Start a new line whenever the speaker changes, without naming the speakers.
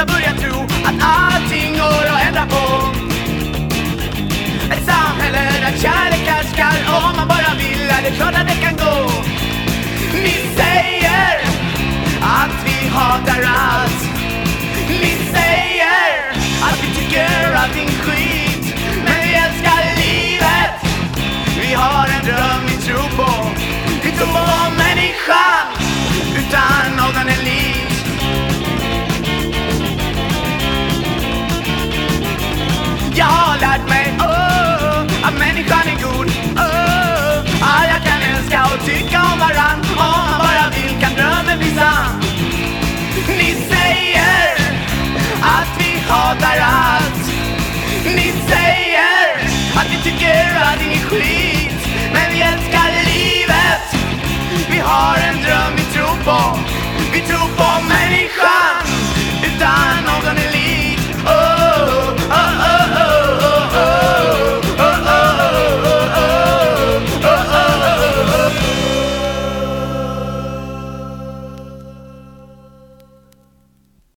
Jag börjar tro att allting går att ändra på. Ett samhälle där kärlek härskar och om man bara vill är det klart att det kan gå. Ni säger att vi hatar allt. Ni säger att vi tycker allting skit Men vi älskar livet. Vi har en dröm vi tror på. Vi tror på Vi tror på människan.